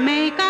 Make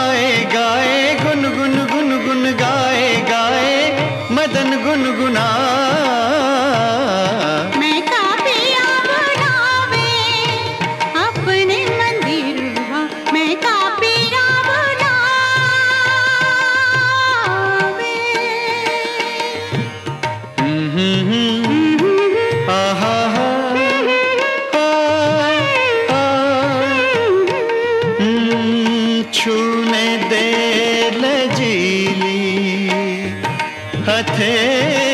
कथे